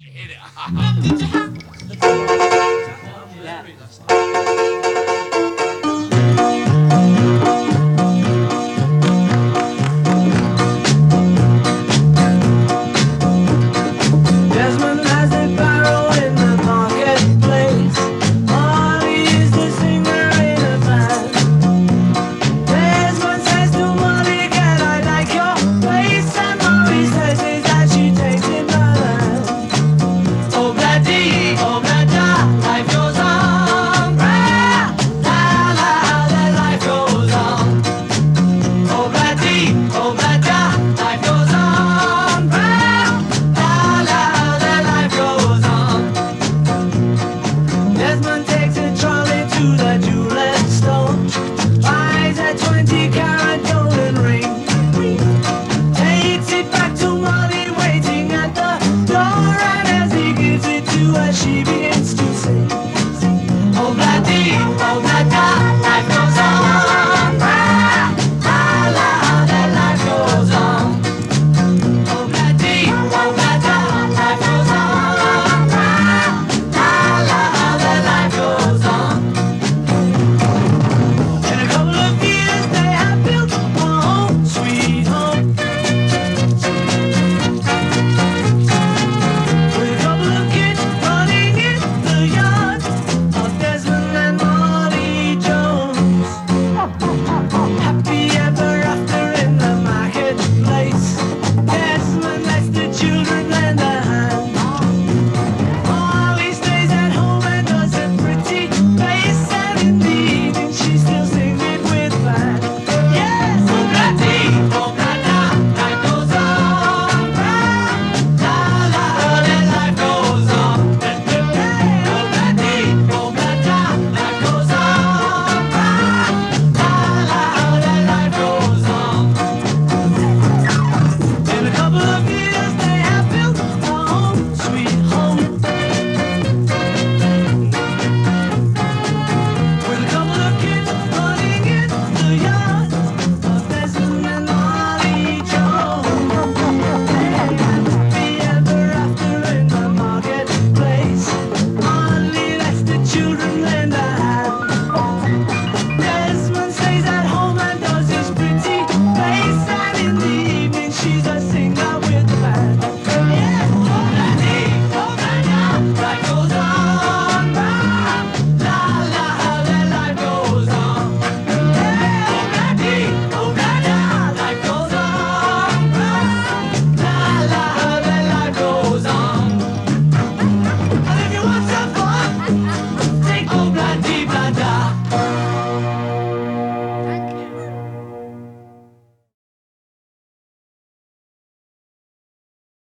Yeah.